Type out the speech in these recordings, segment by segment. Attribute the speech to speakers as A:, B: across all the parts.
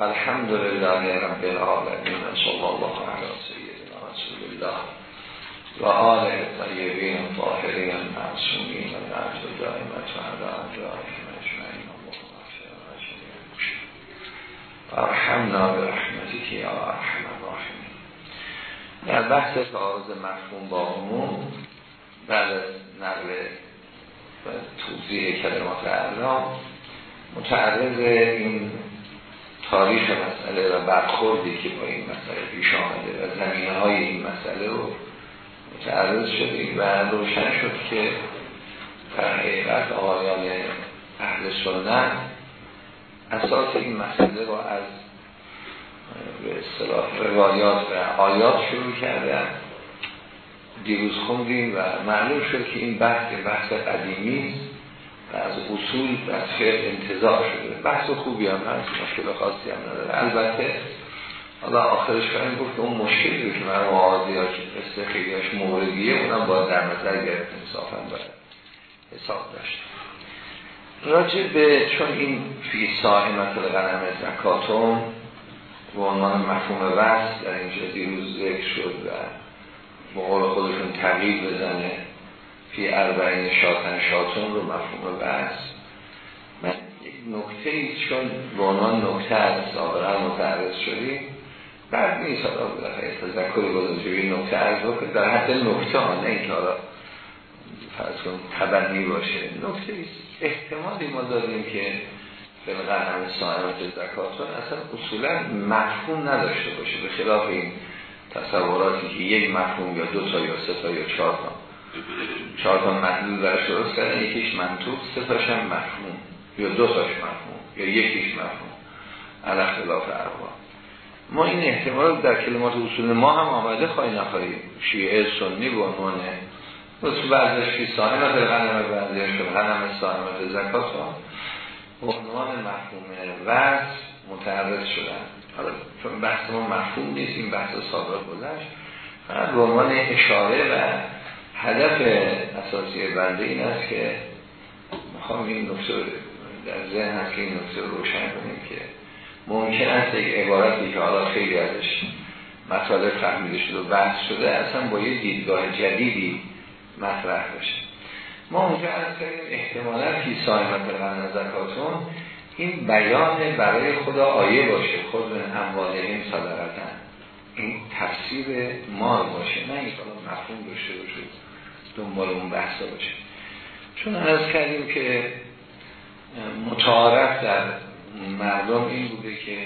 A: الحمد لله رب العالمین صلی الله علی سیدنا رسول الله و آله طیبین طاهرین معصومین و نعت دائمت و علا اجرائهم اجمعین و ارحمنا برحمتك یا ارحم الراحمین در بحث تعارض مفهوم با عموم بعد نقل و توضیح کلمات اعلام. متعرض این تاریخ مسئله و برخوردی که با این مسئله پیش آمده و زمینه های این مسئله رو متعرض شدیم و روشن شد که در حقیقت آقایان اهل سنت اساس این مسئله رو از به اصطلاح روایات و آیات شروع کردن. دیروز خوندیم و معلوم شد که این بحث بحث قدیمی و از اصول و از فقه انتظار شده. بحث خوبی هم هست مشکل خاصی هم نداره. البته حالا آخرش کنیم گفت اون مشکلی که من معاضی ها قصه خیلیش موردیه اونم باید در نظر گرفت انصافا باید حساب داشت. راجع به چون این فی ساهمت غنم زکاتون به عنوان مفهوم وست در اینجا دیروز ذکر شد و قول خودشون تغییر بزنه فی اربعین شاتن شاتون رو مفهوم بس من یک نکته ای چون به نکته از سابقا متعرض شدیم بعد نیست حالا بلاخره تذکر گذاشته نکته از رو در حد نکته ها نه اینکه حالا فرض کن تبنی باشه. نکته احتمالی ما داریم که به همه سائمت زکاتون اصلا اصولا مفهوم نداشته باشه. به خلاف این تصوراتی که یک مفهوم یا دو تا یا سه تا یا چهار تا. چهار تا محلول برش درست کردن یکیش منطوق سه تاش هم مفهوم. یا دو تاش مفهوم یا یکیش مفهوم. علی اختلاف اروا ما این احتمال در کلمات اصول ما هم آمده خواهی نخواهی. شیعه سنی به عنوان مثل فی صاحبت غنم بعضیش غنم صاحبت زکات عنوان مفهوم ورس متعرض شدن. حالا چون بحث ما مفهوم نیست این بحث سابق گذشت. فقط به عنوان اشاره و هدف اساسی بنده این است که می‌خوام این نکته در ذهن هست که این نکته رو روشن کنیم که ممکن است یک عبارتی که حالا خیلی ازش مطالب فهمیده شده و بحث شده اصلا با یه دیدگاه جدیدی مطرح بشه. ما اونجا از احتمالا فی سایمت غن زکاتون این بیان برای خدا آیه باشه. خود من اموالهم صدرتن. این تفسیر مال باشه نه این مفهوم داشته باشه. دنبال اون بحثا باشه. چون از کردیم که متعارف در مردم این بوده که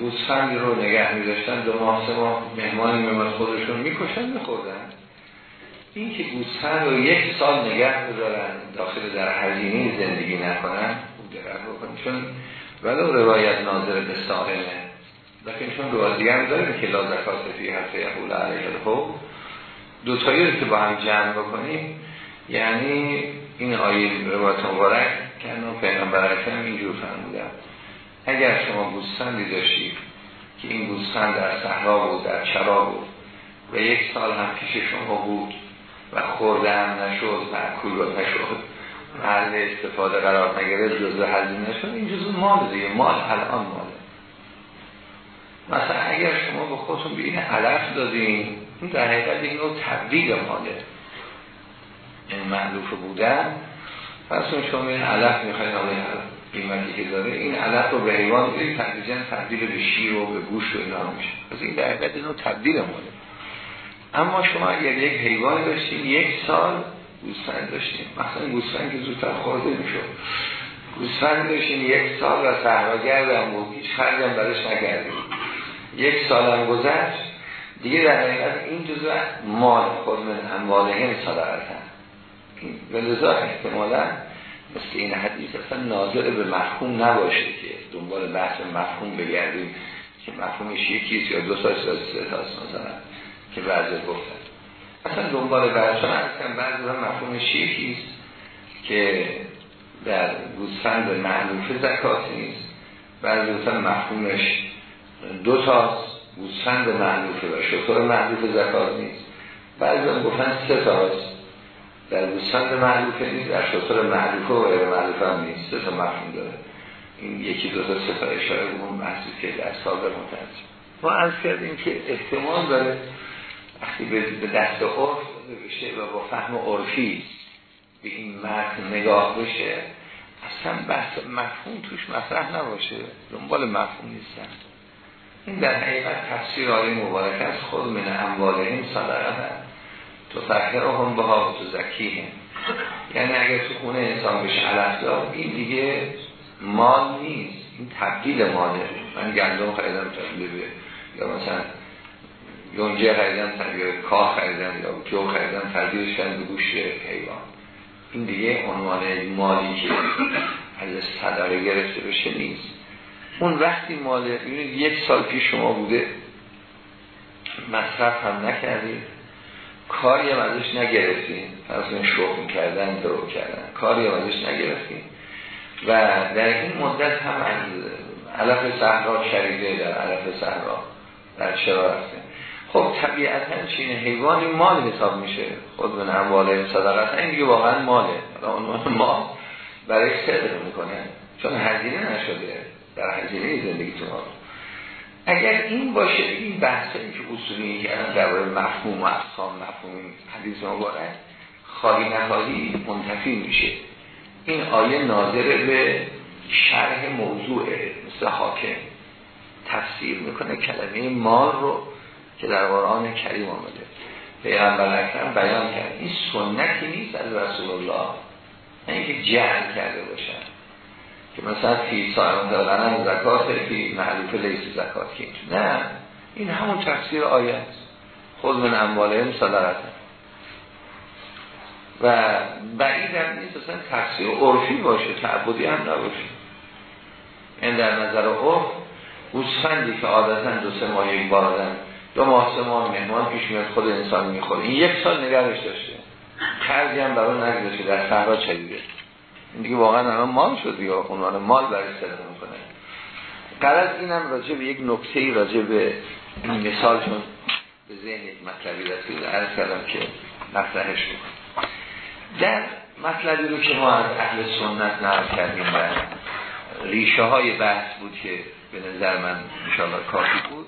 A: گوسفندی رو نگه میداشتن دو ماه سه ماه مهمانی میمد خودشون می‌کشن میخوردن. این که گوسفند رو یک سال نگه بذارن داخل در هزینه زندگی نکنن دقت بکنید چون ولو روایت ناظر به سائمه لیکن چون دیگه هم داریم که لا زکات فی حرف یقول علیه الحب دو تایی رو که با هم جمع بکنیم یعنی این آیه روایت مبارک که انو پیغمبر اکرم اینجور فرمودن. اگر شما گوسفندی داشتید که این گوسفند در صحرا بود در چرا بود و یک سال هم پیش شما بود و خورده هم نشد معکول نشد محل استفاده قرار نگرفت جزء هزینه شد این جزء مال دیگه مال الان ماله. مثلا اگر شما به خودتون به این علف دادین این در حقیقت این نوع تبدیل ماله. این معلوف بودن. پس شما این علف می‌خواین آقای قیمتی که داره این علف رو به حیوان بدید تدریجا تبدیل به شیر و به گوشت و اینا میشه. پس این در حقیقت این نوع تبدیل ماله. اما شما اگر یک حیوان داشتین یک سال گوسفند داشتیم. مثلا گوسفند که زودتر خورده می‌شد. گوسفند داشتیم یک سال و صحراگرد بود هیچ خرج هم برش نکردیم. یک سال هم گذشت. دیگه در حقیقت این جزء مال خود من امواله هم. صدارتن و لذا احتمالا مثل این حدیث اصلا ناظر به مفهوم نباشه که دنبال بحث مفهوم بگردیم. که مفهومش یکیست یا دو یا سه تاست مثلا که بعضی گفتن اصلا دنبال برشان اصلا بعضی هم مفهوم شیخیست که در گوسفند معلوف زکات نیست. بعضی اصلا مفهومش دو تاست گوسفند معلوفه و شطور معلوف زکات نیست. بعضی هم گفتن سه تاست در گوسفند معلوفه نیست در شطور معلوفه و غیر معلوفه هم نیست. سه تا مفهوم داره. این یکی دو تا سه تا اشاره اون بحثی که در سابق متنجم ما از کردیم که احتمال داره وقتی به دست عرف بشه و با فهم عرفی به این متن نگاه بشه اصلا بحث مفهوم توش مطرح نباشه. دنبال مفهوم نیستن. این در حقیقت تفسیر آیه مبارک از خود من اموالهم صدقه. تو فکر هم به ها و تو یعنی اگر تو خونه انسان بشه علف دار این دیگه مال نیست. این تبدیل ماله. من گندم خریدم تبدیل یا مثلا یونجه خریدم یا کاه خریدم یا جو خریدم تبدیلش کردن به گوشت حیوان. این دیگه عنوان مالی که از صدقه گرفته بشه نیست. اون وقتی مال یک سال پیش شما بوده مصرف هم نکردید کاری هم ازش نگرفتیم فرض شغل کردن درو کردن. کاری هم ازش نگرفتیم و در این مدت هم علف صحرا شریده در علف صحرا در چرا رفته. خب طبیعتا چین حیوانی مال حساب میشه. خود به اموال صدقت این دیگه واقعا ماله. عنوان مال برای صدق می‌کنه. چون هزینه نشده. در هزینه زندگیتون اگر این باشه این بحث این که اصولی کردن در مفهوم و اقسام مفهوم حدیث مبارک خالی نخالی منتفی میشه. این آیه ناظر به شرح موضوع مثل حاکم تفسیر می‌کنه کلمه مال رو که در قرآن کریم آمده. پیغمبر اکرم بیان کرد. این سنتی نیست از رسول الله. اینکه جهل کرده باشن. که مثلا فی سایمان دادن زکات فی معلوف لیس زکات که نه. این همون تفسیر آیه است. خود من اموالهم صدقت. و بعید هم نیست اصلا تفسیر عرفی باشه تعبدی هم نباشه. این در نظر عرف گوسفندی که عادتا دو سه ماه یک بار آدم دو ماه سه ماه مهمان پیش میاد خود انسان می‌خوره. این یک سال نگرش داشته. خرجی هم برای نگذاشته در صحرا چلیده این دیگه واقعا الان مال شد یا عنوان مال برای استفاده می‌کنه. قرض اینم راجع به یک نکته راجع به این مثال چون به ذهن یک مطلبی رسید عرض کردم که مطرحش بود در مطلبی رو که ما از اهل سنت نقل کردیم و ریشه های بحث بود که به نظر من انشاءالله کافی بود.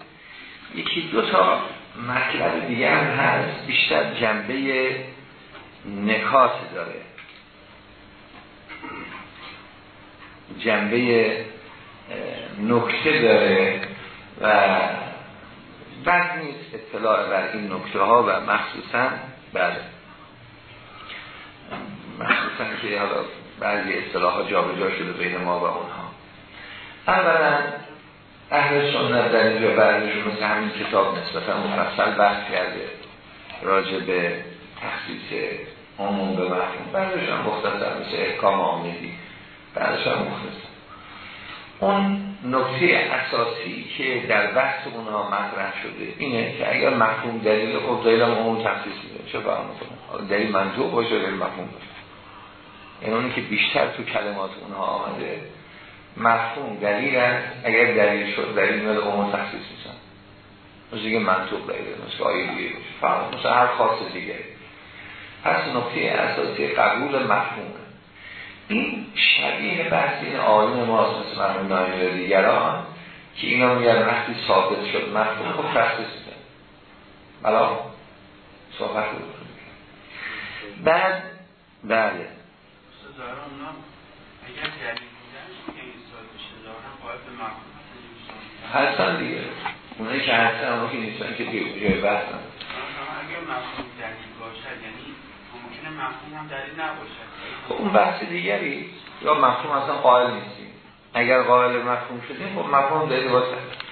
A: یکی دو تا مطلب دیگه هم هست. بیشتر جنبه نکات داره. جنبه نکته داره و بعد نیست اطلاع بر این نکته ها و مخصوصا بر مخصوصا که حالا بعضی اصطلاح ها جا شده بین ما و اونها. اولا اهل سنت در اینجا بعدشون مثل همین کتاب نسبتا مفصل بحث کرده راجع به تخصیص عموم به مفهوم بعدش هم مختصر مثل احکام آمدی بعدش هم مختصر. اون نکته اساسی که در بحث اونها مطرح شده اینه که اگر مفهوم دلیل خب دلیل هم عموم تخصیص میده. چه می‌کنه؟ دلیل منطوق باشه دلیل مفهوم باشه. این اونی که بیشتر تو کلمات اونها آمده مفهوم دلیل است اگر دلیل شد دلیل میاد عموم تخصیص میشن مثل دیگه منطوق دلیل مثل آیه دیگه فهم مثل هر خاص دیگه. پس نکته اساسی قبول مفهوم این شبیه بحث این آیون ماست مثل مرمون نایمی و دیگران که اینا میگن وقتی ثابت شد مفهوم خب تخصیص میده بلا صحبت رو بعد بله. اگر دلیل هستن دیگه. اونایی که هستن اونایی که نیستن که دیگه جای بحثن یعنی خب اون بحث دیگری یا مفهوم اصلا قائل نیستیم. اگر قائل مفهوم شدیم خب مفهوم دلیل باشد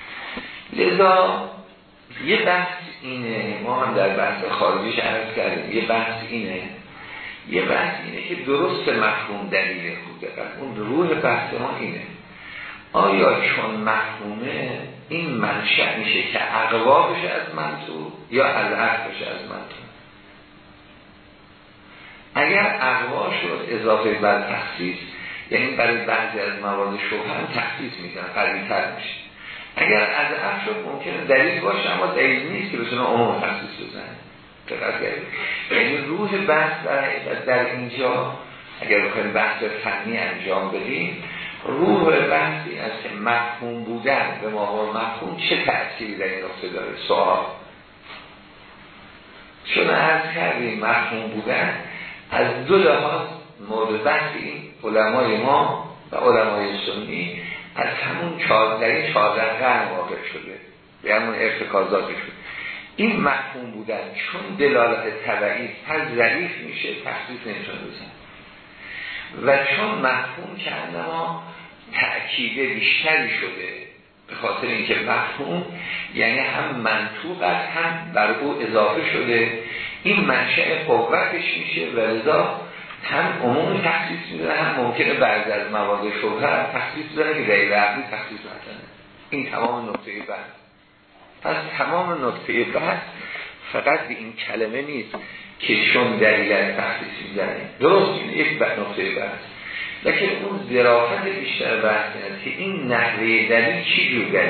A: لذا یه بحث اینه ما هم در بحث خارجیش عرض کردیم. یه بحث اینه. یه بحث اینه که درست مفهوم دلیل خود اون روح بحث ما اینه. آیا چون مفهومه این منشأ میشه که اقوا بشه از منطوق یا از عقل بشه از منطوق اگر اقوا شد اضافه بر تخصیص یعنی برای بعضی از موارد شبه تخصیص می‌کنه قوی تر میشه. اگر از عقل شد ممکنه دلیل باشه اما دلیل نیست که بتونه عموم تخصیص بزنه. یعنی روح بحث در, در اینجا اگر بخوایم بحث فنی انجام بدیم روح بحثی از که مفهوم بودن به ما مفهوم چه تأثیری در این نقطه داره؟ سوال. چون عرض کردیم مفهوم بودن از دو لحاظ مورد بحث این علمای ما و علمای سنی از همون چهارده چهارده قرن واقع شده. به همون ارتکازات شده. این مفهوم بودن چون دلالت طبعی هر ضعیف میشه تخصیص نمی‌تونه بزن و چون مفهوم که ما تأکید بیشتری شده به خاطر اینکه مفهوم یعنی هم منطوق است هم بر او اضافه شده. این منشأ قوتش میشه و رضا هم عموم تخصیص می‌دونه هم ممکنه بعض از مواد شبهه تخصیص داره که غیر عقلی تخصیص نکنه. این تمام نقطه بحث. پس تمام نقطه بحث فقط به این کلمه نیست. که چون دلیل از تخصیص می‌زنه. درست این یک نقطه بحث. لیکن اون ظرافت بیشتر بحث است که این نحوه دلیل چی جور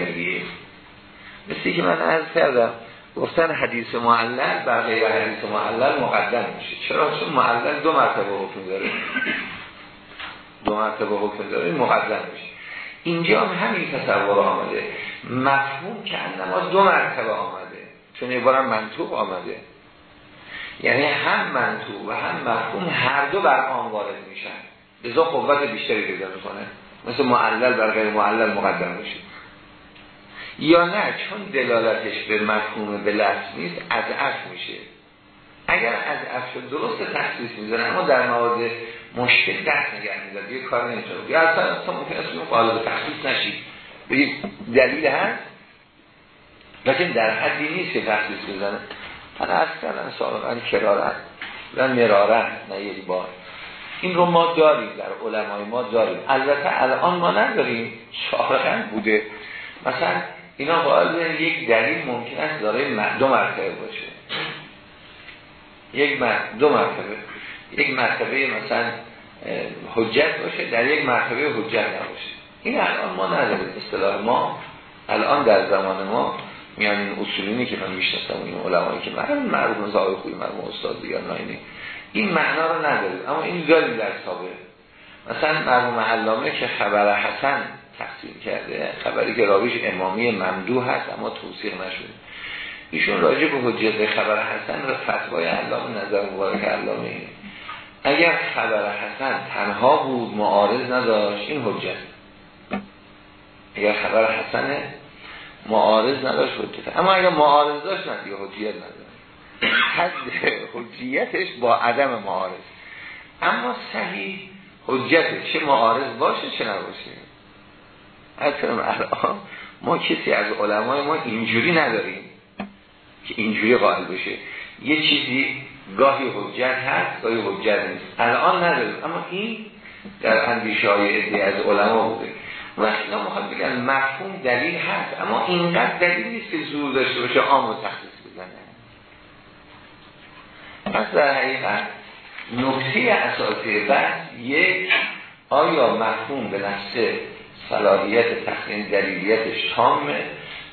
A: مثل که من عرض کردم گفتن حدیث معلل بر غیر حدیث معلل مقدم میشه. چرا؟ چون معلل دو مرتبه حکم داره. دو مرتبه حکم داره مقدم میشه. اینجا هم همین تصور آمده. مفهوم که انما دو مرتبه آمده. چون عبارم منطوق آمده. یعنی هم منطوق و هم مفهوم هر دو بر آن وارد میشن. لذا قوت بیشتری پیدا می‌کنه. مثل معلل بر غیر معلل مقدم میشه یا نه چون دلالتش به مفهوم به لفظ نیست از اف میشه. اگر از اف درست تخصیص می‌زنه اما در مواد مشکل دست نگه می‌داد یه کار نمی‌تونه یا اصلا اصلا ممکن است قالب تخصیص نشید. دلیل هست؟ لیکن در حدی نیست که تخصیص بزنه. من از کردم سابقا کرارت و مرارت نه یک بار این رو ما داریم در علمای ما داریم. البته الان ما نداریم سابقا بوده. مثلا اینا باید یک دلیل ممکن است داره دو مرتبه باشه. یک دو مرتبه. یک مرتبه مثلا حجت باشه در یک مرتبه حجت نباشه. این الان ما نداریم. اصطلاح ما الان در زمان ما میان این اصولینی که من می‌شناسم این علمایی که من معروف زاوی خوبی من استاد دیگر ناینی این معنا رو نداریم اما این داریم در سابه مثلا مرحوم علامه که خبر حسن تقسیم کرده. خبری که راویش امامی ممدو هست اما توصیق نشده. ایشون راجع به حجت خبر حسن و فتوای علامه نظر مبارک علامه اینه. اگر خبر حسن تنها بود معارض نداشت این حجت. اگر خبر حسن معارض نداشت حجت اما اگر معارض داشت نه دیگه حجیت نداشت. حد حجیتش با عدم معارض. اما صحیح حجت چه معارض باشه چه نباشه. اصلا الان ما کسی از علمای ما اینجوری نداریم که اینجوری قائل بشه. یه چیزی گاهی حجت هست گاهی حجت نیست. الان نداریم. اما این در اندیشه های از علما بوده و اینا مخواد بگن مفهوم دلیل هست اما اینقدر دلیل نیست که زور داشته باشه عام و تخصیص بزنه. پس در حقیقت نکته اساسی بحث یک آیا مفهوم به نفسه صلاحیت تخمین دلیلیتش تامه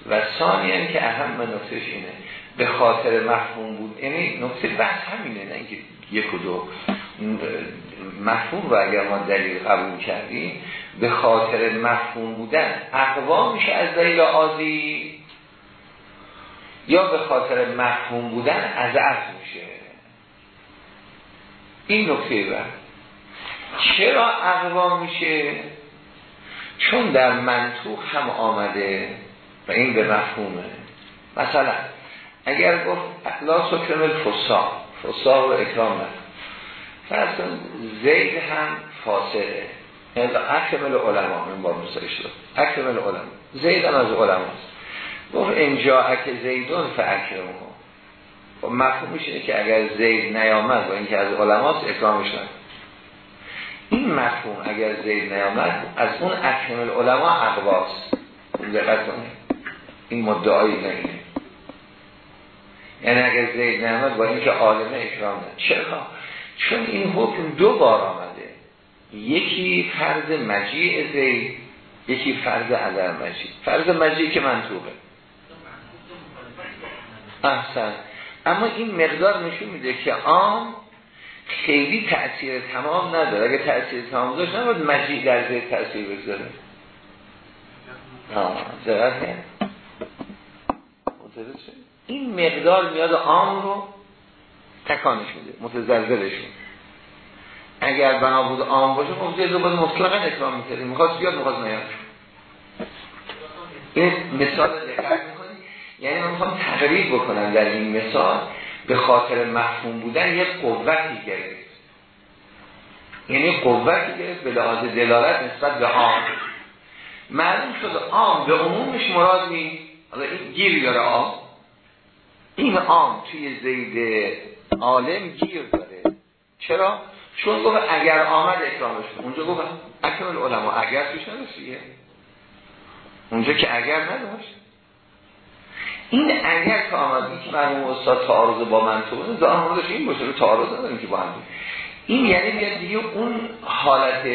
A: و ثانیا که اهم نکتهش اینه به خاطر مفهوم بود یعنی نکته بحث همینه نه اینکه یک و دو. مفهوم رو اگر ما دلیل قبول کردیم به خاطر مفهوم بودن اقوام میشه از دلیل آزی یا به خاطر مفهوم بودن از عرض میشه. این نکته بعد. چرا اقوام میشه؟ چون در منطوق هم آمده و این به مفهومه. مثلا اگر گفت لا سکرم الفسا فسا رو اکرام فرض زید هم فاسده یعنی اکرمل علما من با مثالش شد. اکرمل علما. زید هم از علما گفت اینجا اک زیدون فاکرمه. خب مفهوم میشه که اگر زید نیامد و اینکه از علماست اکرامش نکن این مفهوم اگر زید نیامد از اون اکرم العلماء اقواس دقت این مدعایی نمینه یعنی اگر زید نیامد با اینکه عالمه اکرام نه چرا؟ چون این حکم دو بار آمده. یکی فرض مجیع زید یکی فرض عدم مجیع. فرض مجیع که منطوبه احسن. اما این مقدار نشون میده که عام خیلی تأثیر تمام نداره. اگه تأثیر تمام داشت نباید مجید در زیر تأثیر بگذاره. این مقدار میاد عام رو تکانش میده متزلزلش اگر بنا بود عام باشه خب زید باید مطلقا اکرام می‌کردیم. می‌خواست بیاد می‌خواست نیاد. این مثال دقت یعنی من می‌خوام تقریب بکنم در این مثال. به خاطر مفهوم بودن یک قوتی گرفت. یعنی قوتی گرفت به لحاظ دلالت نسبت به عام. معلوم شد عام به عمومش مراد نیست حالا این گیر داره عام. این عام توی زید عالم گیر داره چرا؟ چون گفت اگر آمد اکرامش اونجا گفت اکرام العلماء اگر توش نداشت اونجا که اگر نداشت. این اگر که آمد که مرموم استاد تعارض با منطوبه زمان موردش این باشه رو تعارض نداریم که با هم این یعنی بیاد دیگه اون حالت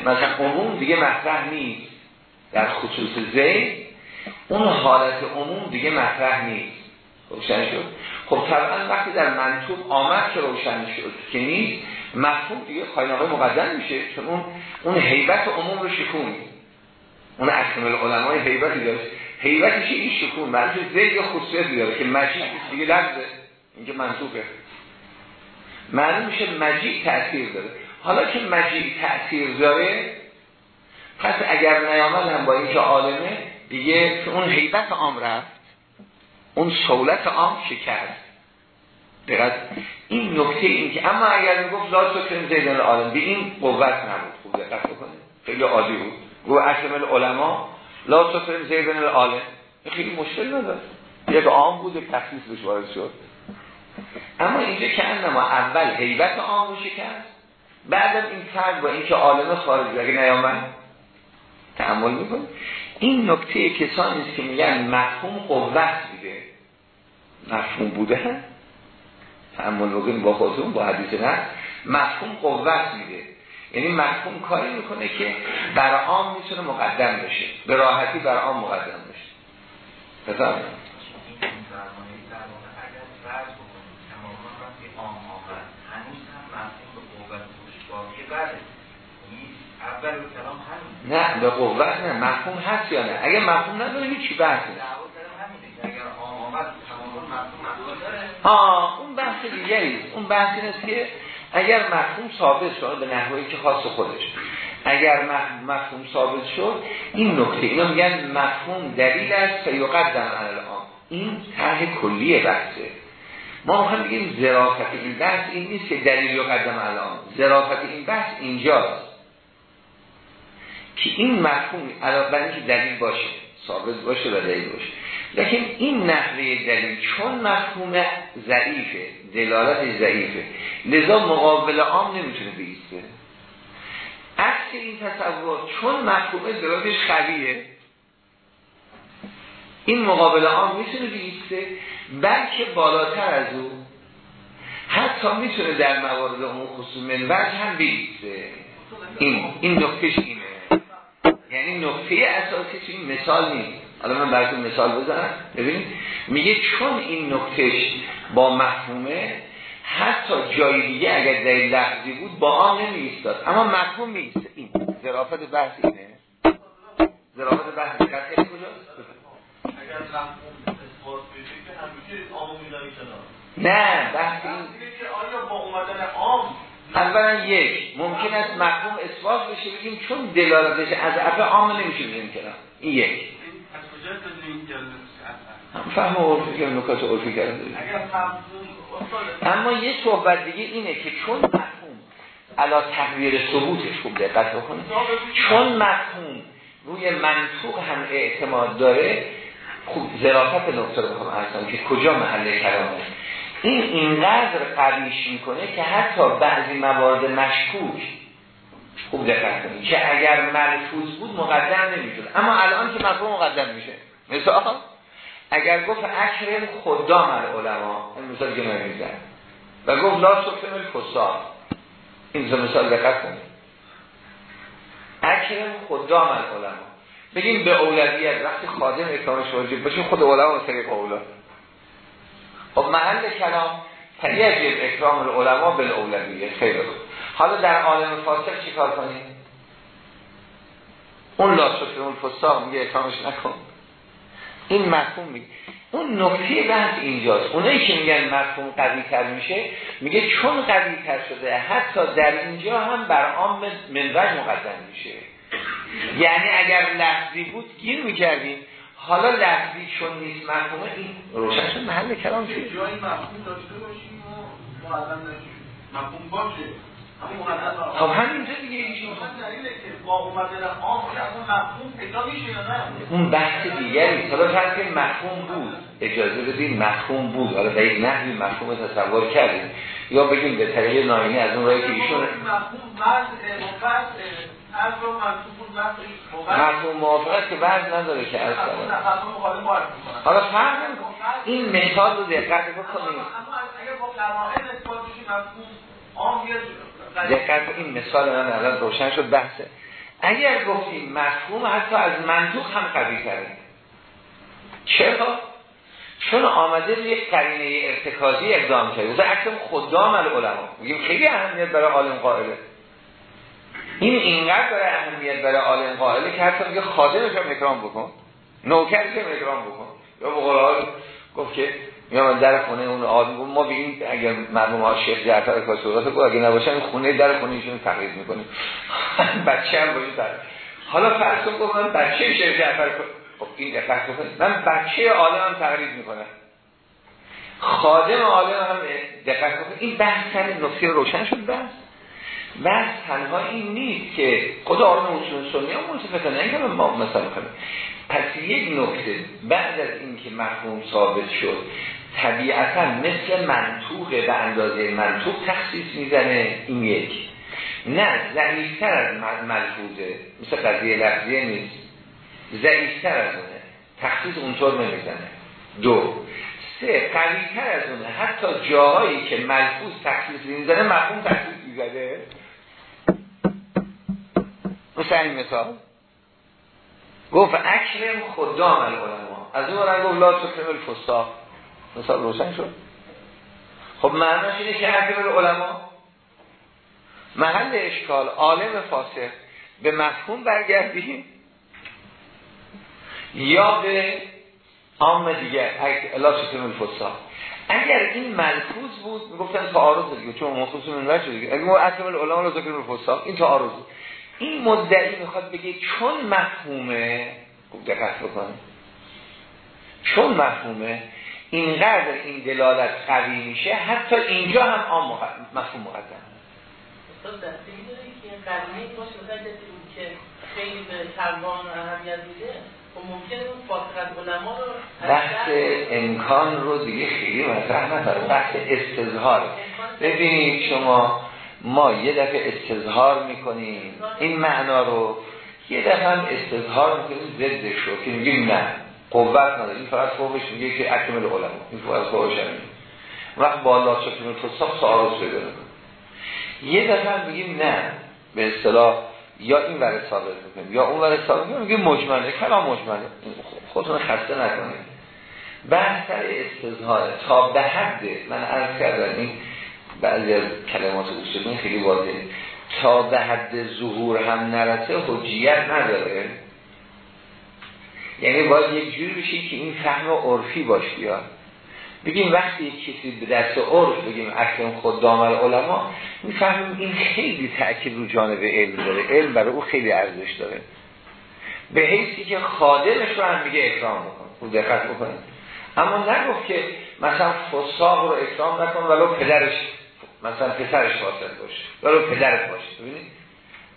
A: مثلا عموم دیگه مطرح نیست. در خصوص زید اون حالت عموم دیگه مطرح نیست. روشن شد. خب طبعا وقتی در منطوب آمد که روشن شد که نیست مفهوم دیگه خواهی مقدم میشه چون اون اون حیبت عموم رو شکون. اون اکمل علمای حیبتی داره. حیبتش این شکون معنیش زید یا خصوصیت داره که مجید دیگه لفظه. اینکه منطوبه معلوم میشه مجید تأثیر داره. حالا که مجید تأثیر داره پس اگر نیامد هم با اینکه عالمه دیگه اون حیبت عام رفت. اون سولت عام شکرد دقیقا. این نکته این که اما اگر می‌گفت لا سکرم زیدن عالم به این قوت نبود. خوب دقت بکنید. خیلی عادی بود. گو اکمل علما لا سکرم زیدن عالم خیلی مشکل نداشت. یک عام بود تخصیص بهش وارد شد. اما اینجا که انما اول حیبت عام رو شکست بعد این فرق با اینکه عالم خارجی اگه نیامد تعمل می‌کنه. این نکته کسانی است که میگن مفهوم قوت مفهوم بوده تعمل بکنیم با خودتون با حدیث نه مفهوم قوت میده. یعنی مفهوم کاری می‌کنه که بر عام می‌تونه مقدم بشه. به راحتی بر عام مقدم بشه. بفرمایید نه به قوت نه. مفهوم هست یا نه؟ اگه مفهوم نداره هیچی بحث نیست. ها اون بحث دیگری اون بحث است که اگر مفهوم ثابت شد به نحوی که خاص خودش. اگر مفهوم ثابت شد این نکته. اینا میگن مفهوم دلیل است فیقدم الان این طرح کلی بحثه. ما هم بگیم ظرافت این بحث این نیست که دلیل یقدم الان ظرافت این بحث اینجاست. که این مفهوم علاوه بر اینکه دلیل باشه ثابت باشه و دلیل باشه. لیکن این نحوه دلیل چون مفهوم ضعیفه دلالت ضعیفه. لذا مقابل عام نمی‌تونه بیسته. عکس این تصور چون مفهوم دلالتش خبیه این مقابل عام می‌تونه بیسته بلکه بالاتر از او حتی می‌تونه در موارد اون خصوص منوج هم بیسته. این این نکتش اینه. یعنی نقطه اساسی تو این مثال نیست. حالا من براتون مثال بزنم. ببینید میگه چون این نقطهش با مفهومه حتی جای دیگه اگر در لحظی بود با آن نمیستاد اما مفهوم نیست این. ظرافت بحث اینه. ظرافت بحث کجاست اگر مفهوم اثبات بشه که همیشه نه بحث این. آیا با اومدن عام اولا یک ممکن است مفهوم اثبات بشه. بگیم چون دلالتش از عفه عام نمیشه بزنیم کنم این یک. فهم عرفی که نکات عرفی کرده اما یه صحبت دیگه اینه که چون مفهوم علا تغییر ثبوتش خوب دقت بکنه. چون مفهوم؟ روی منطوق هم اعتماد داره خوب ظرافت نقطه رو بخوام که کجا محله کلامه. این اینقدر قویش می‌کنه که حتی بعضی موارد مشکوک خوب دقت کنید که اگر ملفوظ بود مقدم نمی‌شد. اما الان که مفهوم مقدم میشه. مثلا اگر گفت اکرم خدام العلماء این مثال که میزن و گفت لا سکتم الفساد این مثال دقت کنید. اکرم خدام العلماء بگیم به اولویت وقتی خادم اکرامش واجب باشه خود علما طریق اولاد خب محل کلام یجب اکرام العلماء بالاولویه خیلی خوب. حالا در عالم فاسق چیکار کنیم؟ اون لا اون فساق میگه اکرامش نکن. این مفهوم میگه. اون نکته بحث اینجاست. اونایی که میگن مفهوم قوی تر میشه میگه چون قوی تر شده حتی در اینجا هم بر عام منوج مقدم میشه. یعنی اگر لحظی بود گیر می‌کردیم. حالا لحظی چون نیست مفهومه این روشن شد. محل کلام شد
B: جایی مفهوم داشته باشیم و مفهوم باشه.
A: خب همینجا دیگه ایشون اون بحث دیگری. حالا فرض مفهوم بود. اجازه بدین مفهوم بود. حالا به یک نحوی مفهوم تصور کردیم. یا بگیم به طریق ناینی از اون رایی که ایشون مفهوم موافقت که بعض نداره که از حالا فرق این مثال رو دقت بکنیم اما اگر با قرائن اثبات مفهوم عام دقت این مثال من الان روشن شد بحثه. اگر گفتیم مفهوم حتی از منطوق هم قوی کرده چرا؟ چون آمده یک قرینه ارتکازی اقدام کرده. و اکرم خدام العلماء. میگیم خیلی اهمیت برای عالم قائله. این اینقدر داره اهمیت برای عالم قائله که حتی میگه خادمش هم اکرام بکن. نوکرش هم اکرام بکن. یا بقول گفت که میام در خونه اون آدم ما بگیم اگر مرحوم شیخ جعفر کاسورات کو اگه نباشن خونه در خونه ایشون تغییر می‌کنیم. بچه هم باید در. حالا فرض کن گفتم بچه شیخ جعفر خب این دقت کنید من بچه عالم هم می‌کنم. خادم عالم هم دقت کنید این بحث سر نکته روشن شد بحث. بحث تنها این نیست که خود آرم اصول سنی هم ملتفت نه ما مثلا کنیم. پس یک نکته بعد از اینکه مفهوم ثابت شد طبیعتا مثل منطوق به اندازه منطوق تخصیص می‌زنه این یک. نه ضعیفتر از ملحوظه. مثل قضیه لفظیه نیست. ضعیفتر از اونه. تخصیص اونطور نمی‌زنه. دو سه قویتر از اونه. حتی جاهایی که ملحوظ تخصیص می‌زنه مفهوم تخصیص می‌زنه. مثل این مثال. گفت اکرم خدام العلماء. از اون گفت لا تکرم الفساق. مثال روشن شد. خب معناش اینه که اکرم العلماء محل اشکال عالم فاسق به مفهوم برگردیم یا به عام دیگه لا الفساق. اگر این ملفوظ بود می‌گفتن تعارض دیگه چون مخصوص من دیگه اگه ما اکرم العلماء لا تکرم الفساق این تعارض این مدعی می‌خواد بگه چون مفهومه خوب دقت بکنه چون مفهومه اینقدر این دلالت قوی میشه حتی اینجا هم آن مفهوم مقدم.
C: استاد دستی داره که این باشه که خیلی به تلوان اهمیت میده خب
A: بحث امکان رو دیگه خیلی مطرح نداره بحث استظهار. ببینید شما ما یه دفعه استظهار می‌کنیم. این معنا رو یه دفعه هم استظهار می‌کنیم ضدش رو که میگیم نه. قوت نداره. این فقط فوقش میگه که اکمل علم این فقط فوقش هم وقت بالا شکل فساق سعارض پیدا یه دفعه میگیم نه. به اصطلاح یا این ور ثابت می‌کنیم یا اون ور ثابت می‌کنیم. میگیم مجمله. کلام مجمله. خودتون خسته نکنید. بحث استظهار تا به حد من عرض کردم این بعضی از کلمات اصولی خیلی واضحه. تا به حد ظهور هم نرسه حجیت نداره. یعنی باید یک جوری بشید که این فهم عرفی باشه یا بگیم وقتی کسی به دست عرف بگیم اکرم خود دامر علما می‌فهمیم این خیلی تأکید رو جانب علم داره. علم برای او خیلی ارزش داره. به حیثی که خادمش رو هم میگه اکرام بکن خوب دقت اما نگفت که مثلا فساق رو اکرام نکن ولو پدرش مثلا پسرش فاسق باشه. ولو پدرت باشه ببینید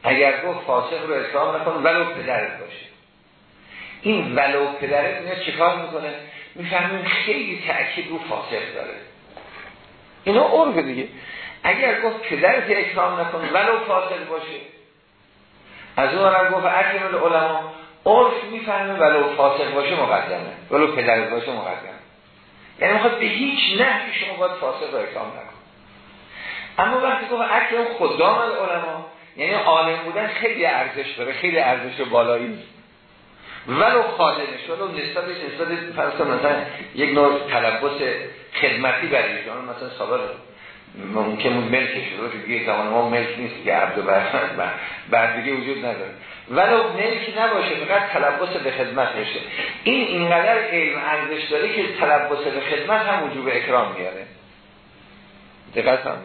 A: اگر گفت فاسق رو اسلام نکن ولو پدرت باشه. این ولو پدرت میاد چیکار می‌کنه؟ می‌فهمیم خیلی تأکید رو فاسق داره. اینا عرف دیگه. اگر گفت پدرت اکرام نکن ولو فاسق باشه. از اون هم گفت اکرم العلماء. عرف می‌فهمه ولو فاسق باشه مقدمه. ولو پدرت باشه مقدمه. یعنی می‌خواد به هیچ نحوی شما باید فاسق رو اکرام نکن اما وقتی گفت اکرم خدام العلماء یعنی عالم بودن خیلی ارزش داره خیلی ارزش بالایی ولو خادمش ولو نسبتش نسبت فرض مثلا یک نوع تلبس خدمتی برای ایشان مثلا سابق ممکن بود ملکش رو دیگه زمان ما ملک نیست که عبد و دیگه وجود نداره. ولو ملک نباشه فقط تلبس به خدمت بشه این اینقدر علم ارزش داره که تلبس به خدمت هم وجوب اکرام میاره. دقت هم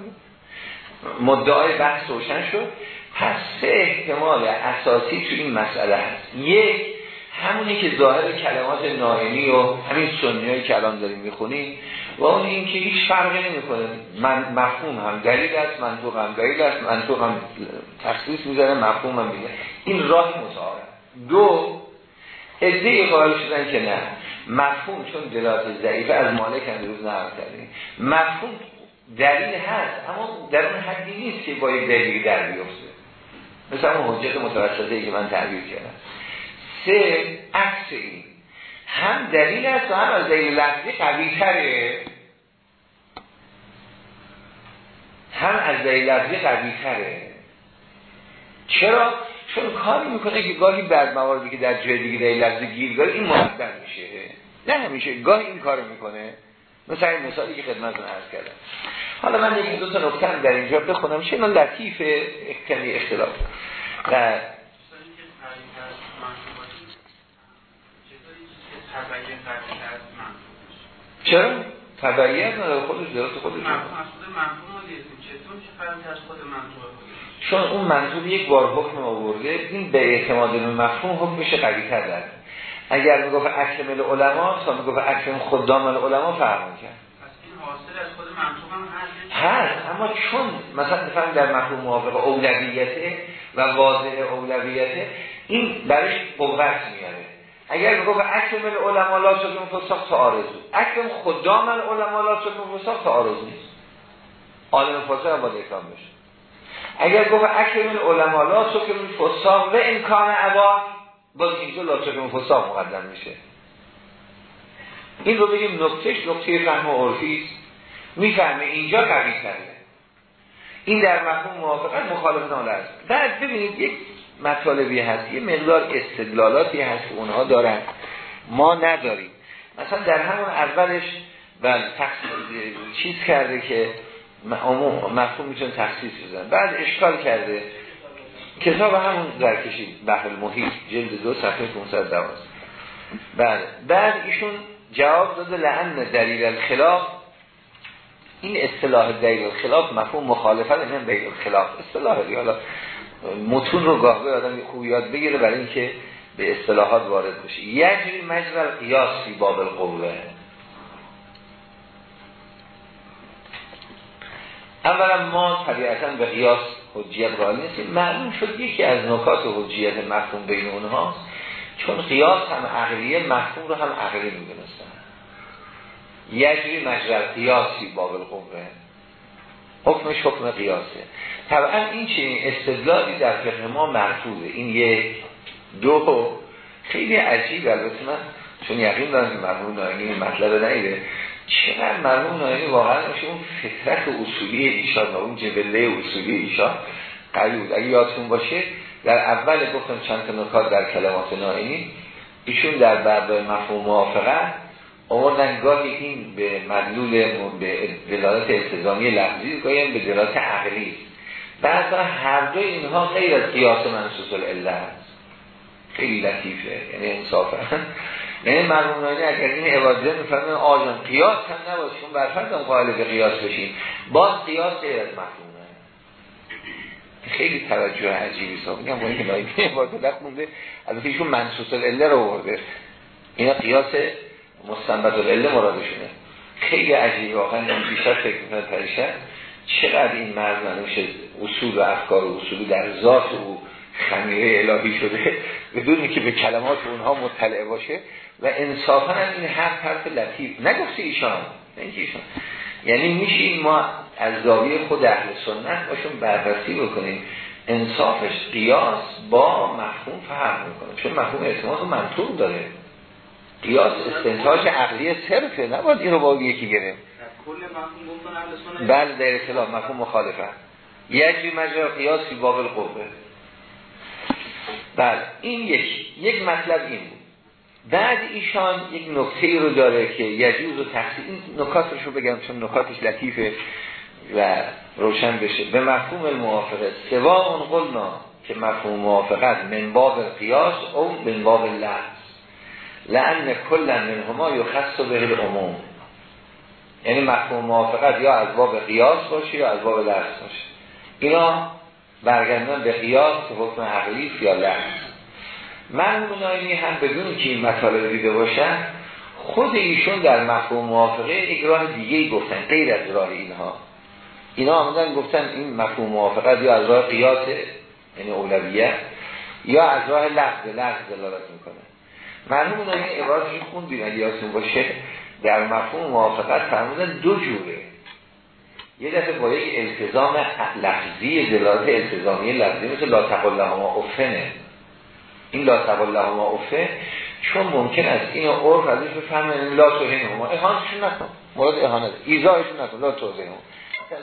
A: مدعای بحث روشن شد. پس سه احتمال اساسی تو این مسئله هست. یک همونی که ظاهر کلمات نائمی و همین سنی که الان داریم می‌خونیم و اون این که هیچ فرقی نمی‌کنه. من مفهوم هم دلیل است منطوق هم دلیل است منطوق هم تخصیص می‌زنه مفهوم هم می‌زنه. این راه متعارف دو ادهی قائل شدن که نه. مفهوم چون دلالت ضعیفه از مالک هم روز نقل کردیم. مفهوم دلیل هست اما در اون حدی نیست که با یک دلیل در بیفته. مثل اون حجت متوسطه که من تعبیر کردم. سه عکس این. هم دلیل است و هم از دلیل لفظی قوی تره هم از دلیل لفظی قوی تره چرا؟ چون کاری می‌کنه که گاهی بعد مواردی که در جای دیگه دلیل لفظی گیر داره این مقدم میشه. نه همیشه گاهی این کارو می‌کنه. مثلا این مثالی که خدمتتون عرض کردم. حالا من یکی دو تا نکته در اینجا بخونم چه اینا لطیف کمی اختلاف. و چرا؟ تبعیت نداره خودش درست خودش. چون اون منظور یک بار حکم آورده این به اعتماد به مفهوم حکمش قوی تر داره اگر می‌گفت اکرم العلماء تا می‌گفت اکرم خدام العلماء فرق کرد هست. اما چون مثلا بفهم در مفهوم موافق اولویته و واضح اولویته این برش قوت میاره. اگر می‌گفت اکرم العلماء لا شد فساق تعارض اکرم خدام العلماء لا شد فساق تعارض نیست. عالم فاسق باید اکرام بشه. اگر گفت اکرم العلماء لا شد فساق و امکان عبا باز اینجا لا شد فساق مقدم میشه. این رو بگیم نکتهش نکته فهم و عرفی می‌فهمه اینجا قوی تره این در مفهوم موافقت مخالفت است بعد ببینید یک مطالبی هست یه مقدار استدلالاتی هست که اونها دارن. ما نداریم. مثلا در همون اولش و چیز کرده که مفهوم می‌تونه تخصیص بزن بعد اشکال کرده. کتاب همون در کشید بحر المحیط جلد دو صفحه 512 بعد بعد ایشون جواب داده لعن دلیل الخلاف. این اصطلاح دلیل الخلاف مفهوم مخالفت این دلیل الخلاف. اصطلاح حالا متون رو گاه به آدم خوب یاد بگیره برای اینکه به اصطلاحات وارد بشه. یجری مجرد قیاسی باب القوه. اولا ما طبیعتا به قیاس حجیت قائل نیستیم. معلوم شد یکی از نکات حجیت مفهوم بین اونهاست چون قیاس هم عقلیه مفهوم رو هم عقلی می‌دونستن. یجری مجرد قیاسی باب القوه. حکم قیاسه. طبعا این چنین استدلالی در فقه ما مرفوضه. این یک دو خیلی عجیب البته من چون یقین دارم که مرحوم نایمی مطلب نیده چقدر مرحوم نایمی واقعا میشه اون فطرت اصولی ایشان و اون جبله اصولی ایشان قوی بود. اگه یادتون باشه در اول گفتم چند تا نکات در کلمات نایمی. ایشون در بردای مفهوم موافقه آوردن گاهی این به مدلول به دلالت التزامی لفظی گاهی به دلالت عقلی. بعد هر دو اینها غیر از قیاس منصوص العله است خیلی لطیفه. یعنی انصافا. یعنی مرموم اگر این عبادت می‌فهمه آجان قیاس هم نباشه. چون برفرد هم قائل به قیاس بشیم. باز قیاس غیر از مفهومه خیلی توجه عجیبی سا میگم با اینکه لایمی عبادت مونده از ایشون منصوص العله رو ورده اینا قیاس مستنبت العله مرادشونه. خیلی عجیبی واقعا بیشتر فکر می‌کنه پریشن چقدر این مرد منوش اصول و افکار و اصولی در ذات او خمیره الهی شده بدون که به کلمات اونها مطلع باشه و انصافا هم این هر حرف لطیف. نگفته ایشان نه ایشان. یعنی میشه ما از زاویه خود اهل سنت باشون بررسی بکنیم. انصافش قیاس با مفهوم فهم می‌کنه. چون مفهوم اعتماد و منطوق داره. قیاس استنتاج عقلی صرفه نباید رو با یکی گرفت بله در اطلاع مفهوم مخالفه یکی مجرا قیاسی باب القوه بله این یک یک مطلب این بود. بعد ایشان یک نکته ای رو داره که یجوز و تخصیل این نکاتش رو بگم چون نکاتش لطیفه و روشن بشه. به مفهوم الموافقه. سوا اون قلنا که مفهوم موافقت من باب قیاس او من باب لعن کل من هما یخص به العموم. یعنی مفهوم موافقت یا از باب قیاس باشه یا از باب لحظ باشه. اینا برگردن به قیاس که حکم عقلی یا لحظ مرحوم نایمی هم بدون که این مطالب دیده باشن خود ایشون در مفهوم موافقه یک راه دیگه گفتن غیر از راه اینها. اینا آمدن گفتن این مفهوم موافقت یا از راه قیاس یعنی اولویت یا از راه لحظه لحظه دلالت می‌کنه. مرحوم نایمی عبارتشون خوندیم اگه باشه. در مفهوم موافقت فرمودن دو جوره. یه دفعه با یک التزام لحظی دلالت التزامی لحظی مثل لا تقل ما افنه. این لا تقل ما افه چون ممکن است این عرف ازش بفهمن لا توهین هما اهانشون نکن. مراد اهانت ایزایشون نکن. لا توهین هما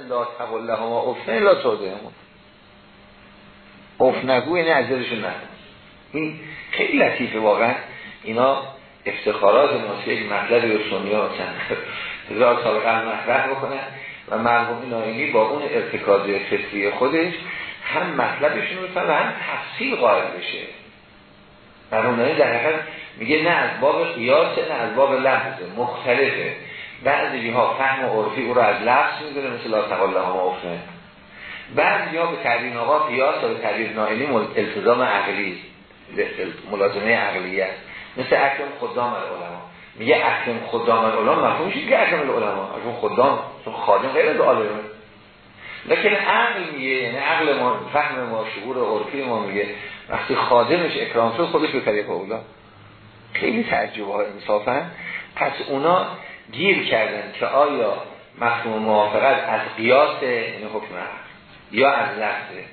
A: لا تقل ما افه لا توهین هما اف نگو یعنی عزیزشون نکن. این خیلی لطیفه واقعا. اینا افتخارات ماست یک مطلب رو سنی ها هزار سال قبل مطرح بکنن و مرحوم نایمی با اون ارتکاز فطری خودش هم مطلبشون رو و هم تفصیل قائل بشه. مرحوم نایمی در حقیقت میگه نه از باب قیاس نه از باب لفظه مختلفه. بعضی ها فهم و عرفی او رو از لفظ می‌دونه مثل لا تقال ها افنه بعضی ها به تعبیر آقا قیاس و به تعبیر نایمی التزام عقلی ملازمه عقلیه مثل اکرم خدام العلماء. میگه اکرم خدام العلماء مفهومش که اکرم العلماء. اون خدام چون خادم غیر از عالمه. لیکن عقل میگه یعنی عقل ما فهم ما شعور عرفی ما میگه. وقتی خادمش اکرام شد خودش به طریق اولا. خیلی تجربه های انصافا. پس اونا گیر کردن که آیا مفهوم موافقت از قیاس یعنی حکم یا از لحظه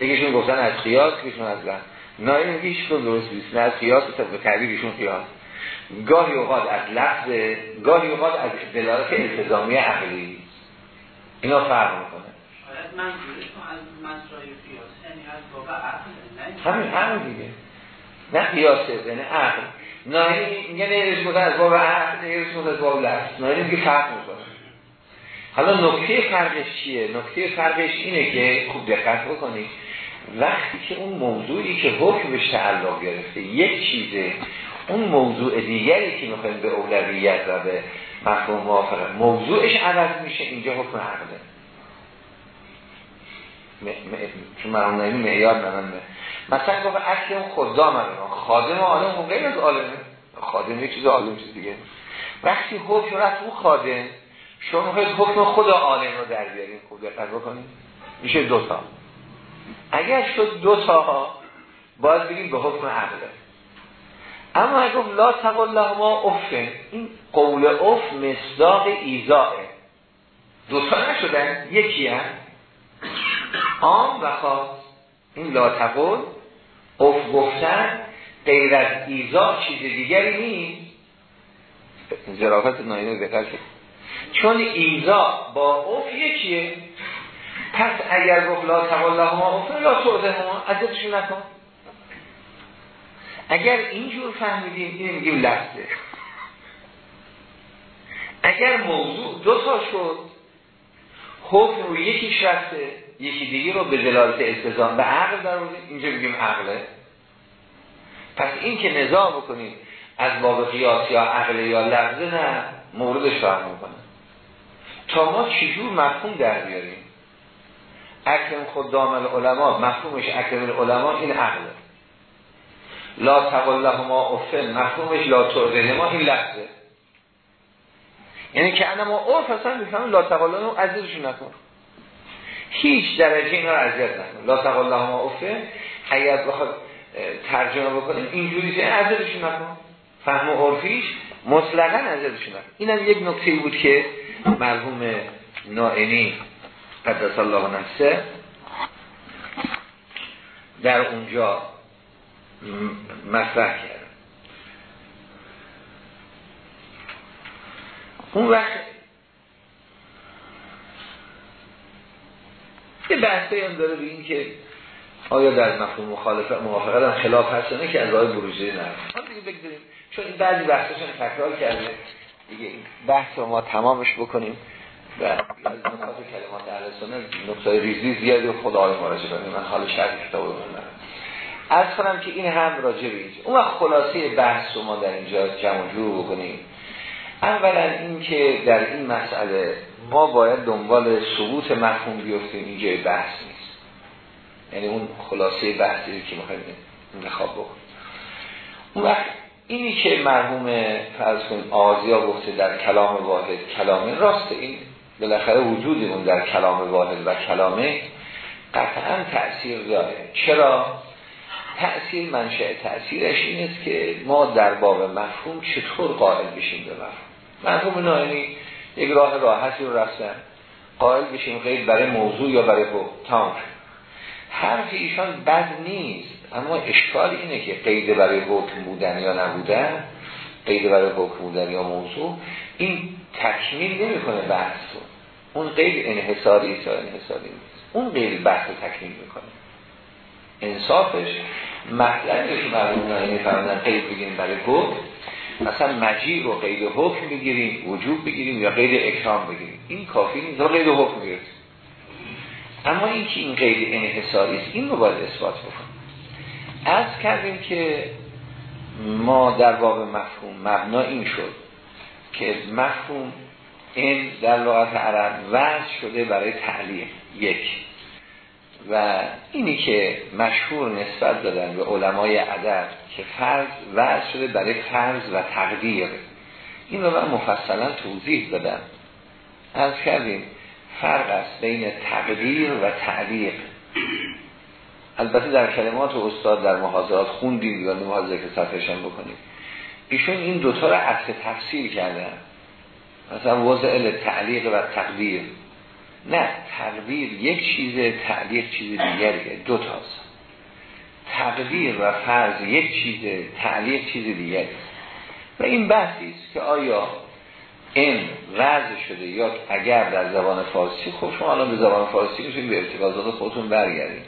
A: یکیشون گفتن از قیاس یکیشون از لحظه نایم میگه هیچ درست نیست. نه از قیاس به تعبیرشون قیاس. گاهی اوقات از لفظ گاهی اوقات از دلالت التزامی عقلی. اینا فرق می‌کنه. همین همین دیگه. نه قیاسه یعنی عقل. ناهی میگه نه از باب عقل نه از باب لفظ. ناهی میگه فرق می‌کنه حالا نکته فرقش چیه؟ نکته فرقش اینه که خوب دقت بکنید. وقتی که اون موضوعی که حکمش تعلق گرفته یک چیزه اون موضوع دیگری که می‌خوایم به اولویت و به مفهوم موافقه موضوعش عوض میشه اینجا حکم عقله چون مرحوم نایمی معیار نمنده مثلا گفت اصل اون خدام خادم عالم اون غیر از عالمه. خادم یک چیز عالم چیز دیگه. وقتی حکم رفت اون خادم شما می‌خواید حکم خود عالم رو در بیاریم خوب دقت بکنید. میشه دوتا اگر شد دو تاها باید بگیم به حکم عقله اما اگر لا تقل ما افن این قول اف مصداق ایزاه دو تا نشدن یکی هم. عام و خاص. این لا تقل اف گفتن غیر از ایزا چیز دیگری نیست. زرافت نایمه بقدر چون ایزا با اف یکیه. پس اگر گفت لا تقال ما افن لا توضه ما عزتشون نکن. اگر اینجور فهمیدیم این میگیم لفظه. اگر موضوع دو تا شد حکم رو یکیش رفته یکی دیگه رو به دلالت التزام به عقل در اینجا میگیم عقله. پس این که نظام بکنیم از باب قیاس یا عقل یا لفظه نه موردش فهم می‌کنه. تا ما چجور مفهوم در بیاریم؟ اکرم خدام العلماء مفهومش اکرم العلماء این عقله. لا تقل ما افن مفهومش لا ترده ما این لحظه یعنی که انا ما عرف اصلا بفهمون لا تقل ما عزیزشون نکن. هیچ درجه اینا رو عزیز نکن. لا تقل ما افن اگر بخواد ترجمه بکنیم اینجوری که عزیزشون نکن. فهم عرفیش مطلقا عزیزشون نکن. اینم یک نکته بود که مرحوم نائنی قدس الله نفسه. در اونجا مطرح کرد. اون وقت یه بحثی هم داره به که آیا در مفهوم مخالفت موافقت هم خلاف هست نه که از راه بروجه نه. دیگه بگذاریم. چون بعضی بحثشون تکرار کرده. دیگه بحث رو ما تمامش بکنیم. و از کلمات اهل سنت نقطه ریزی زیادی خدا رو مراجعه کنیم من حال شرح کتاب رو از کنم که این هم راجع به اینجا. اون خلاصه بحث ما در اینجا جمع جور بکنیم. اولا این که در این مسئله ما باید دنبال ثبوت مفهوم بیفتیم اینجای بحث نیست. یعنی اون خلاصه بحثی که می‌خوایم انتخاب بکنیم. اون وقت اینی که مرحوم فرض کن آزیا گفته در کلام واحد کلامه راست این. بالاخره وجودی اون در کلام واحد و کلامه قطعا تأثیر داره. چرا؟ تأثیر منشأ تأثیرش این است که ما در باب مفهوم چطور قائل بشیم به مفهوم. مفهوم نایمی یک راه راحتی رو رفتن. قائل بشیم غیر برای موضوع یا برای تام حرف ایشان بد نیست اما اشکال اینه که قید برای حکم بودن یا نبودن قید برای حکم بودن یا موضوع این تکمیل نمی‌کنه بحث رو. اون قید انحصاری یا انحصاری نیست. اون قید بحث رو تکمیل می‌کنه. انصافش مطلبی که مرمون نایی فرمدن قید بگیریم برای حکم. مثلا مجیع رو قید حکم بگیریم وجوب بگیریم یا قید اکرام بگیریم. این کافی نیست. رو قید حکم بگیریم اما این که این قید انحصاری است این رو باید اثبات بکنیم. از کردیم که ما در باب مفهوم مبنا این شد. که مفهوم این در لغت عرب وضع شده برای تعلیق یک. و اینی که مشهور نسبت دادن به علمای ادب که فرض وضع شده برای فرض و تقدیر. این رو من مفصلا توضیح دادم از کردیم فرق است بین تقدیر و تعلیق البته در کلمات و استاد در محاضرات خوندید و محاضره که صفحشان بکنید ایشون این دوتا رو عکس تفسیر کردن. مثلا وضع تعلیق و تقدیر. نه تقدیر یک چیزه تعلیق چیز دیگریه. دو تاست تقدیر و فرض یک چیزه تعلیق چیز دیگری. و این بحثی است که آیا این وضع شده یا اگر در زبان فارسی خب شما الان به زبان فارسی میشین به ارتکازات خودتون برگردید.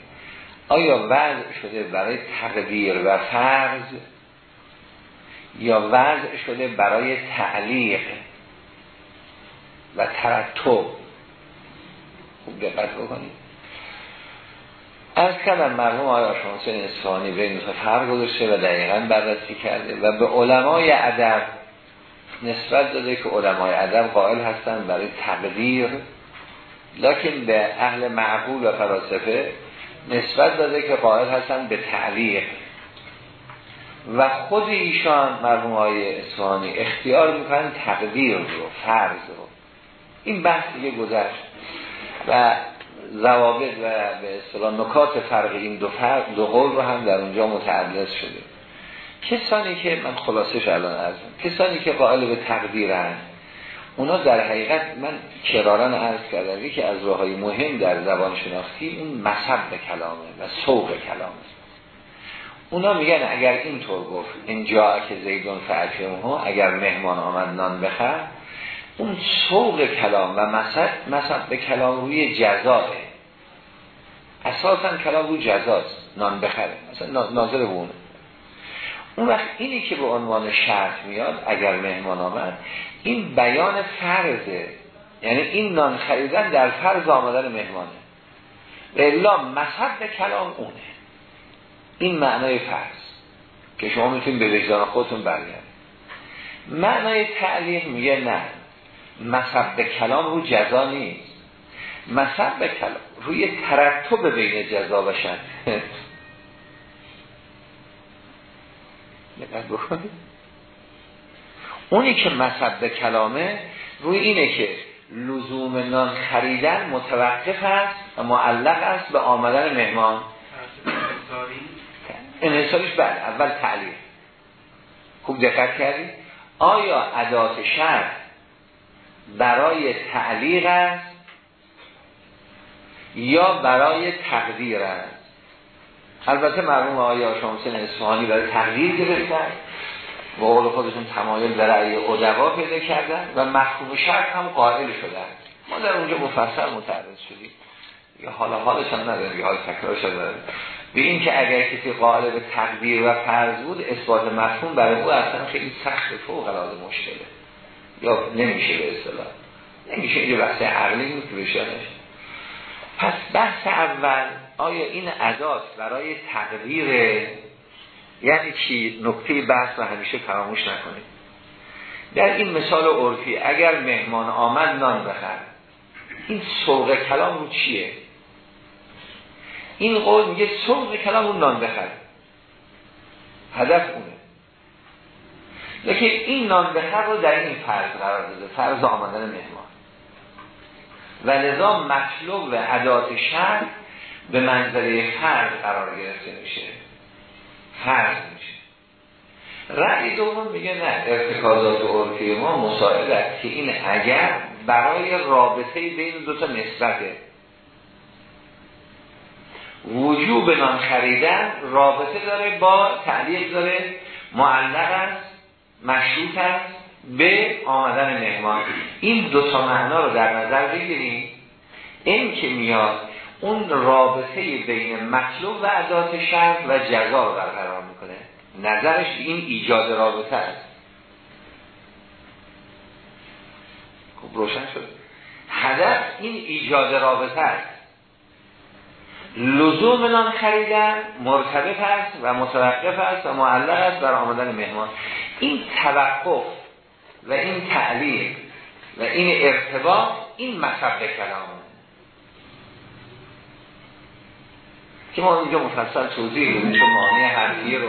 A: آیا وضع شده برای تقدیر و فرض؟ یا وضع شده برای تعلیق و ترتب. خوب دقت بکنید. از کردم مرحوم آیا شما اصفهانی به این فرق گذاشته و دقیقا بررسی کرده و به علمای ادب نسبت داده که علمای ادب قائل هستن برای تقدیر لکن به اهل معقول و فلاسفه نسبت داده که قائل هستن به تعلیق. و خود ایشان مرحوم های اصفهانی اختیار می‌کنن تقدیر رو فرض رو. این بحث دیگه گذشت و ضوابط و به اصطلاح نکات فرق این دو فرق دو قول رو هم در اونجا متعدد شده. کسانی که من خلاصش الان ارزم کسانی که قائل به تقدیرن اونا در حقیقت من کراران عرض کردم یکی از راه های مهم در زبان شناختی اون مصب کلامه و سوق کلامه. اونا میگن اگر اینطور گفت اینجا که زیدون ها اگر مهمان آمد نان بخر اون سوق کلام و مصب به کلام روی جزاه اساسا کلام روی جزاست نان بخره. مثلا ناظر بونه اون وقت اینی که به عنوان شرط میاد اگر مهمان آمد این بیان فرضه. یعنی این نان خریدن در فرض آمدن مهمانه. و الا مصب کلام اونه. این معنای فرض که شما می‌تونید به وجدان خودتون برگردید. معنای تعلیق میگه نه مصب کلام رو جزا نیست. مصب کلام روی ترتب بین جزا و شد اونی که مصب کلامه روی اینه که لزوم نان خریدن متوقف است و معلق است به آمدن مهمان. انحصاریش بعد اول تعلیق خوب دقت کردی آیا ادات شرط برای تعلیق است یا برای تقدیر است؟ البته مرموم آیا شمسین اصفهانی برای تقدیر گرفتن با قول خودشون تمایل به رأی ادبا پیدا کردن و مفهوم شرط هم قائل شدن ما در اونجا مفصل متعرض شدیم. یا حالا حالش هم نداریم یا حال تکرار شده. به این که اگر کسی قائل به تقدیر و فرض بود اثبات مفهوم برای او اصلا خیلی سخت فوق العاده مشکله. یا نمیشه به اصطلاح. نمیشه اینجا بحث عقلی نیست بشه پس بحث اول آیا این عدات برای تقدیر؟ یعنی چی؟ نکته بحث و همیشه فراموش نکنید. در این مثال عرفی اگر مهمان آمد نان بخر. این سوق کلام رو چیه؟ این قول میگه سوق کلام رو نان بخر. هدف اونه. لیکن این نان بخر رو در این فرض قرار داده فرض آمدن مهمان. و لذا مطلوب و عدات شر به منظره فرض قرار گرفته میشه. فرض میشه. رأی دوم میگه نه ارتکازات عرفی ما مساعد که این اگر برای رابطه بین دو تا نسبته. وجوب نان خریدن رابطه داره با تعلیق داره معلق است مشروط است به آمدن مهمان. این دو تا معنا رو در نظر بگیریم. این که میاد اون رابطه بین مطلوب و عدات شرط و جزا رو برقرار می‌کنه. نظرش این ایجاد رابطه است. خب روشن شد. هدف این ایجاد رابطه است. لزوم نان خریدن مرتبط است و متوقف است و معلق است بر آمدن مهمان. این توقف و این تعلیق و این ارتباط این مصب کلام. که ما اینجا مفصل توضیح دادیم چون معانی حرفیه رو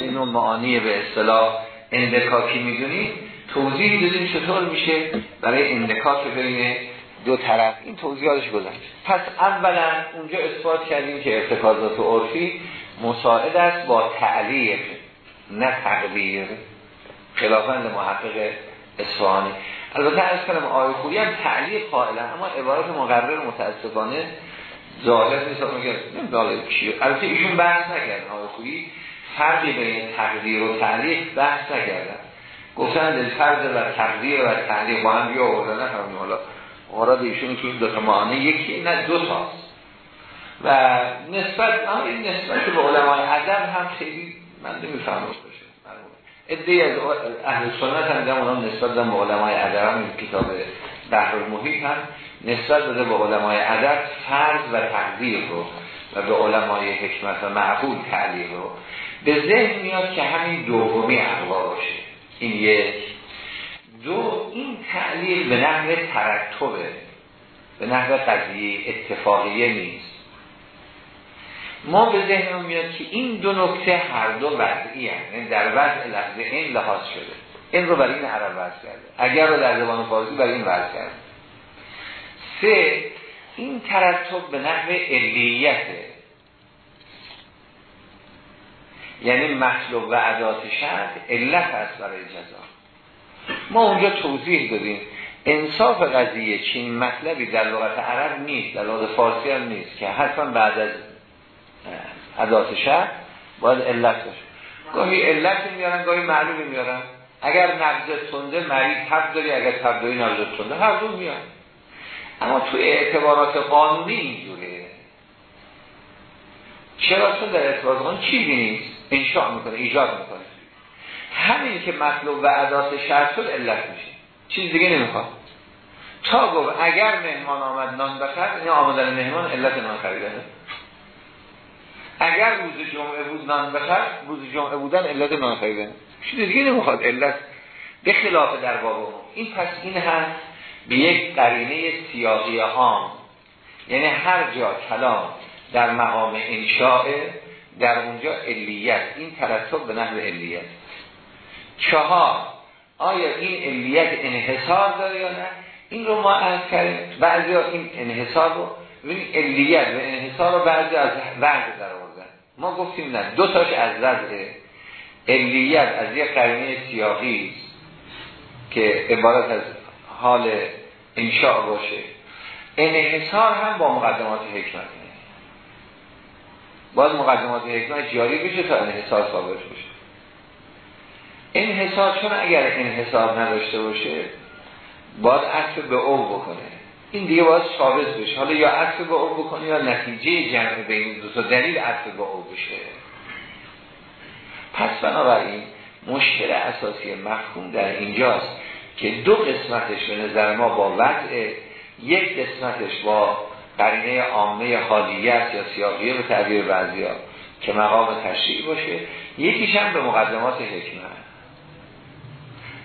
A: این معانی به اصطلاح اندکاکی می‌دونیم. توضیح دادیم چطور میشه برای اندکاک بین دو طرف. این توضیحاتش گذاشت. پس اولا اونجا اثبات کردیم که ارتکازات عرفی مساعد است با تعلیق نه تقدیر. خلافند محقق اصفهانی. البته از کنم آیه خویی هم تعلیق قائلا اما عبارت مقرر متاسفانه ظاهر نیست. میگه نمی‌دونه چیه؟ البته ایشون بحث نکردن. آقای خویی فرقی بین تقدیر و تعلیق بحث نکردن. گفتن دل و تقدیر و تعلیق با هم بیا آوردن همین حالا مراد ایشون که این دو تا معانه یکی نه دو تاست و نسبت این نسبت به علمای ادب هم خیلی من نمی‌فهمم باشه. ادعی از اهل سنت هم اونا نسبت به علمای ادب هم کتاب بحر المحیط هم نسبت داده به علمای ادب فرض و تقدیر رو و به علمای حکمت و معقول تعلیق رو به ذهن میاد که همین دومی اقوا باشه. این یک. دو این تعلیل به نحو ترتبه به نحو قضیه اتفاقیه نیست. ما به ذهن میاد که این دو نکته هر دو وضعی یعنی در وضع لحظه این لحاظ شده. این رو برای این عرب وضع کرده. اگر رو در زبان فارسی برای این وضع کرده. سه این ترتب به نحو علیته یعنی مطلوب و عدات شرط علت است برای جزا. ما اونجا توضیح دادیم. انصاف قضیه چین مطلبی در لغت عرب نیست در لغت فارسی هم نیست که حتما بعد از عدات شرط باید علت باشه. گاهی علت میارن گاهی معلومی میارن. اگر نبض تنده مریض تب داری اگر تب داری نبض تنده هر دو میاد اما تو اعتبارات قانونی اینجوره چرا؟ در اعتبارات قانونی چیزی نیست. انشاء می‌کنه ایجاد می‌کنه. همین که مطلوب و عداس شرط شد علت میشه. چیز دیگه نمی‌خواد. تا گفت اگر مهمان آمد نان بخر این آمدن مهمان علت نان خریدنه اگر روز جمعه بود نان بخر روز جمعه بودن علت نان خریدنه چیز دیگه نمی‌خواد علت. به خلاف در باب این پس این هست به یک قرینه سیاقی هام یعنی هر جا کلام در مقام انشاء در اونجا علیت. این ترتب به نحو علیت. چهار. آیا این علیت انحصار داره یا نه؟ این رو ما از کردیم. بعضی این انحصار رو این علیت و انحصار رو بعضی از وضع در آوردن. ما گفتیم نه. دو تاش از وضع علیت از یک قرینه سیاقی که عبارت از حال انشاء باشه. انحصار هم با مقدمات حکمت. باید مقدمات حکمت جاری بشه تا انحصار ثابت بشه. انحصار چون اگر انحصار نداشته باشه باید عطف به او بکنه. این دیگه باید ثابت بشه. حالا یا عطف با او بکنی یا نتیجه جمع بین دو تا دلیل عطف با او بشه. پس بنابراین مشکل اساسی مفهوم در اینجاست که دو قسمتش به نظر ما با وضع یک قسمتش با قرینه عامه حالیت یا سیاقیه به تعبیر بعضی که مقام تشریع باشه. یکیش هم به مقدمات حکمت.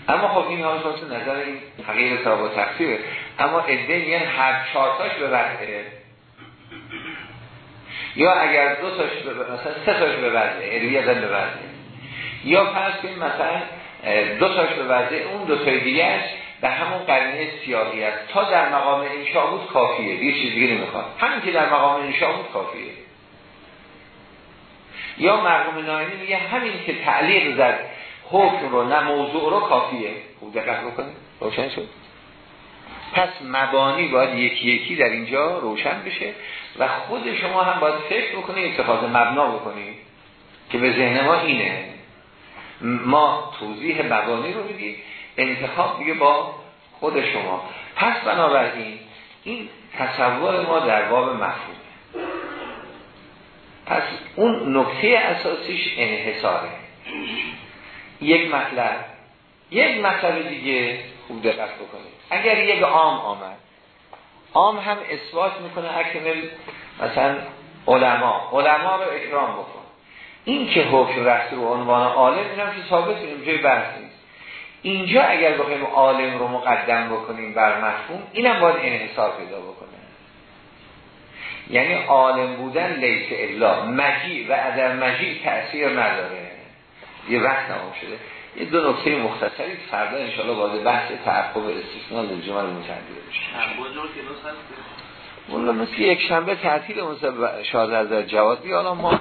A: اما خب این حال خواست نظر این حقیق با تقصیره. اما ادن یعنی هر چهارتاش به وضعه. یا اگر دو تاش به مثلا سه تاش به وضعه اروی ازن به وضعه. یا فرض کنیم مثلا دو تاش به وضعه اون دو تای دیگرش به همون قرنه سیاقی است. تا در مقام انشاء بود کافیه یه چیز دیگه نمی‌خواد همین که در مقام انشاء بود کافیه. یا مرحوم نایمی میگه همین که تعلیق زد حکم رو نه موضوع رو کافیه. خوب دقت بکنید. روشن شد. پس مبانی باید یکی یکی در اینجا روشن بشه و خود شما هم باید فکر بکنید اتخاذ مبنا بکنید که به ذهن ما اینه. ما توضیح مبانی رو میدیم انتخاب دیگه با خود شما. پس بنابراین این تصور ما در باب مفهوم. پس اون نکته اساسیش انحصاره. یک مطلب. یک مطلب دیگه خوب دقت بکنید. اگر یک عام آمد عام هم اثبات می‌کنه اکمل مثلا علما. علما رو اکرام بکن. این که حکم رفت رو عنوان عالم اینم که ثابت کنیم جای بحث نیست. اینجا اگر بخوایم عالم رو مقدم بکنیم بر مفهوم اینم باید انحصار پیدا بکنه. یعنی عالم بودن لیس الا. مجی و ادر مجی تأثیر نداره. یه وقت نمام شده. یه دو نکته مختصری فردا انشاءالله باید بحث تعقب استثناء للجمال متعدد بشه والله مثل یک شنبه تعطیل شاهد از جواد. بیا ما